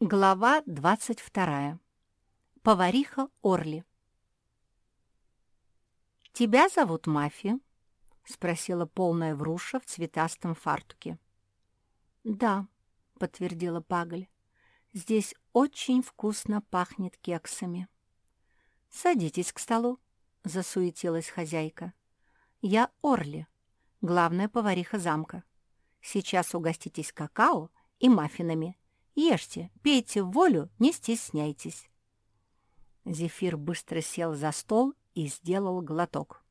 Глава 22. Повариха Орли. «Тебя зовут Мафи?» — спросила полная вруша в цветастом фартуке. «Да», — подтвердила Пагль. «Здесь очень вкусно пахнет кексами». «Садитесь к столу», — засуетилась хозяйка. «Я Орли, главная повариха замка. Сейчас угоститесь какао и маффинами» Ешьте, пейте в волю, не стесняйтесь». Зефир быстро сел за стол и сделал глоток.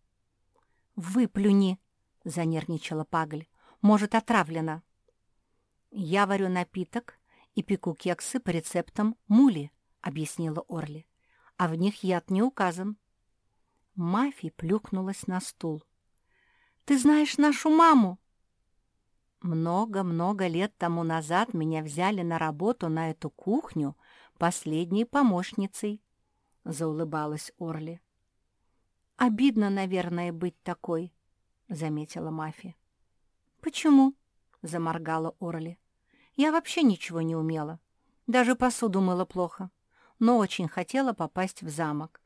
«Выплюни!» — занервничала Пагль. «Может, отравлена?» «Я варю напиток и пеку кексы по рецептам мули», — объяснила Орли. «А в них яд не указан». Мафи плюхнулась на стул. «Ты знаешь нашу маму?» Много-много лет тому назад меня взяли на работу на эту кухню последней помощницей, — заулыбалась Орли. «Обидно, наверное, быть такой», — заметила Мафи. «Почему?» — заморгала Орли. «Я вообще ничего не умела. Даже посуду мыла плохо, но очень хотела попасть в замок.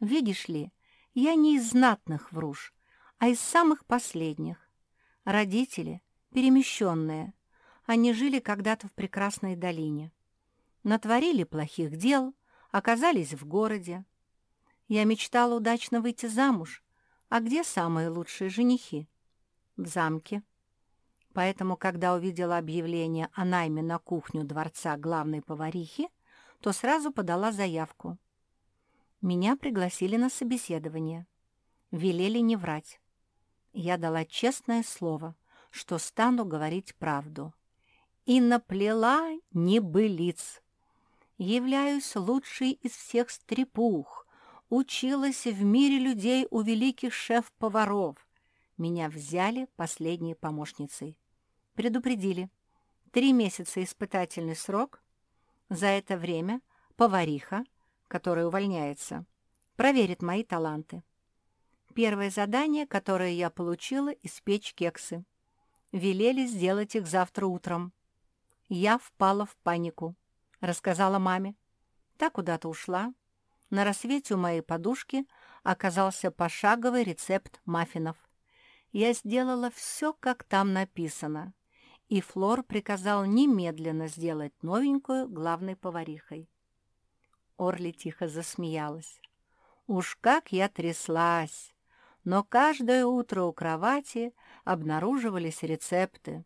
Видишь ли, я не из знатных вруж, а из самых последних. Родители перемещенные. Они жили когда-то в прекрасной долине. Натворили плохих дел, оказались в городе. Я мечтала удачно выйти замуж. А где самые лучшие женихи? В замке. Поэтому, когда увидела объявление о найме на кухню дворца главной поварихи, то сразу подала заявку. Меня пригласили на собеседование. Велели не врать. Я дала честное слово — что стану говорить правду. И наплела небылиц. Являюсь лучшей из всех стрепух, училась в мире людей у великих шеф-поваров. Меня взяли последней помощницей. Предупредили. Три месяца испытательный срок. За это время повариха, которая увольняется, проверит мои таланты. Первое задание, которое я получила, — испечь кексы. Велели сделать их завтра утром. Я впала в панику. Рассказала маме. Та куда-то ушла. На рассвете у моей подушки оказался пошаговый рецепт маффинов. Я сделала все, как там написано. И Флор приказал немедленно сделать новенькую главной поварихой. Орли тихо засмеялась. Уж как я тряслась! но каждое утро у кровати обнаруживались рецепты.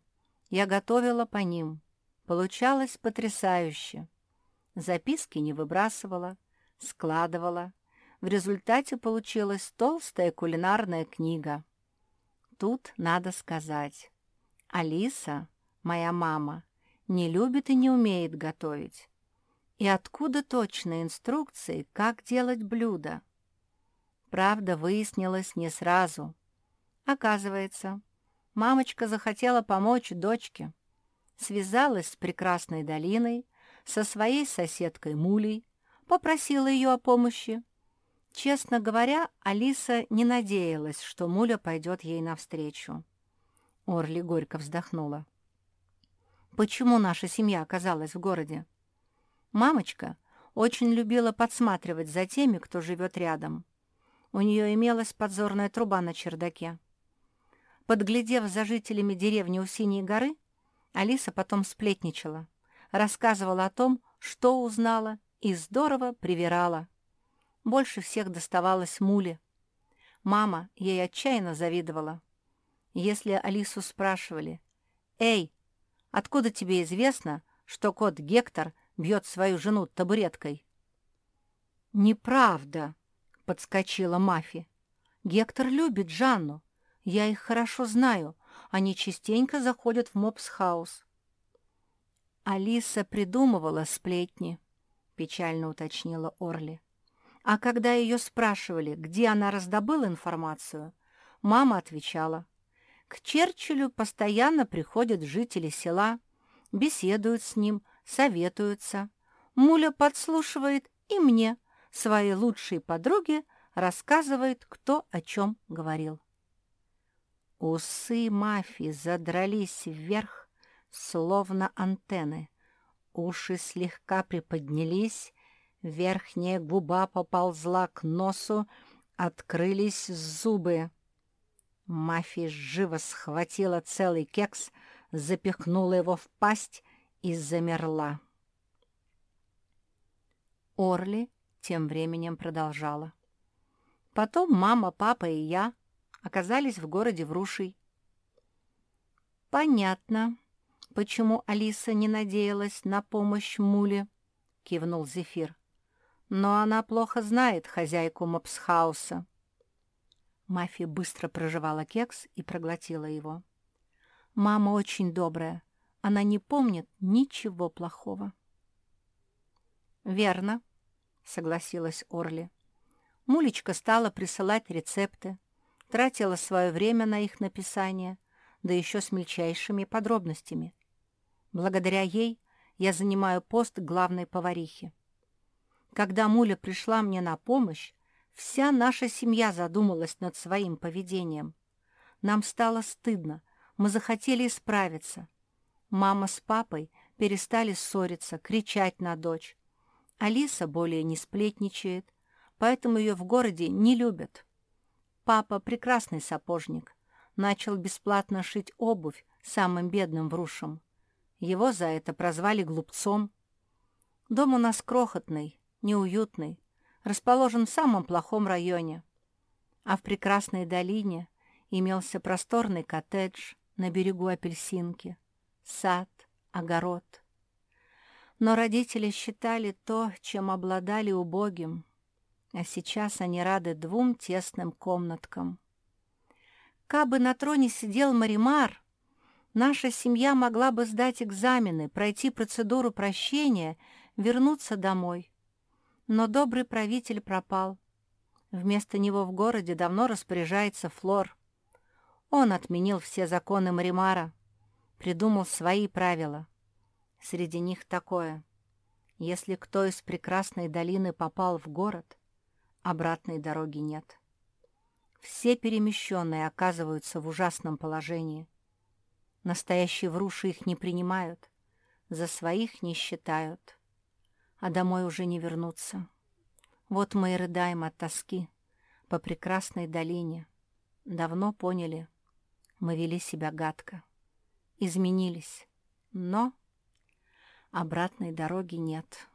Я готовила по ним. Получалось потрясающе. Записки не выбрасывала, складывала. В результате получилась толстая кулинарная книга. Тут надо сказать. Алиса, моя мама, не любит и не умеет готовить. И откуда точные инструкции, как делать блюда? Правда, выяснилось не сразу. Оказывается, мамочка захотела помочь дочке. Связалась с прекрасной долиной, со своей соседкой Мулей, попросила ее о помощи. Честно говоря, Алиса не надеялась, что Муля пойдет ей навстречу. Орли горько вздохнула. Почему наша семья оказалась в городе? Мамочка очень любила подсматривать за теми, кто живет рядом. У нее имелась подзорная труба на чердаке. Подглядев за жителями деревни у Синей горы, Алиса потом сплетничала, рассказывала о том, что узнала, и здорово привирала. Больше всех доставалось Муле. Мама ей отчаянно завидовала. Если Алису спрашивали, «Эй, откуда тебе известно, что кот Гектор бьет свою жену табуреткой?» «Неправда», подскочила Мафи. «Гектор любит Жанну. Я их хорошо знаю. Они частенько заходят в Мопс-хаус». «Алиса придумывала сплетни», — печально уточнила Орли. А когда ее спрашивали, где она раздобыла информацию, мама отвечала. К Черчиллю постоянно приходят жители села, беседуют с ним, советуются. Муля подслушивает и мне — своей лучшей подруге рассказывает, кто о чем говорил. Усы мафии задрались вверх, словно антенны. уши слегка приподнялись, верхняя губа поползла к носу, открылись зубы. Мафия живо схватила целый кекс, запихнула его в пасть и замерла. Орли тем временем продолжала. Потом мама, папа и я оказались в городе Врушей. «Понятно, почему Алиса не надеялась на помощь Муле», — кивнул Зефир. «Но она плохо знает хозяйку мопсхауса». Мафия быстро проживала кекс и проглотила его. «Мама очень добрая. Она не помнит ничего плохого». «Верно», — согласилась Орли. Мулечка стала присылать рецепты, тратила свое время на их написание, да еще с мельчайшими подробностями. Благодаря ей я занимаю пост главной поварихи. Когда Муля пришла мне на помощь, вся наша семья задумалась над своим поведением. Нам стало стыдно, мы захотели исправиться. Мама с папой перестали ссориться, кричать на дочь. Алиса более не сплетничает, поэтому ее в городе не любят. Папа прекрасный сапожник, начал бесплатно шить обувь самым бедным врушам. Его за это прозвали глупцом. Дом у нас крохотный, неуютный, расположен в самом плохом районе. А в прекрасной долине имелся просторный коттедж на берегу апельсинки, сад, огород. Но родители считали то, чем обладали убогим, а сейчас они рады двум тесным комнаткам. Кабы на троне сидел Маримар, наша семья могла бы сдать экзамены, пройти процедуру прощения, вернуться домой. Но добрый правитель пропал. Вместо него в городе давно распоряжается Флор. Он отменил все законы Маримара, придумал свои правила. Среди них такое. Если кто из прекрасной долины попал в город, обратной дороги нет. Все перемещенные оказываются в ужасном положении. Настоящие вруши их не принимают, за своих не считают, а домой уже не вернутся. Вот мы и рыдаем от тоски по прекрасной долине. Давно поняли, мы вели себя гадко, изменились, но обратной дороги нет».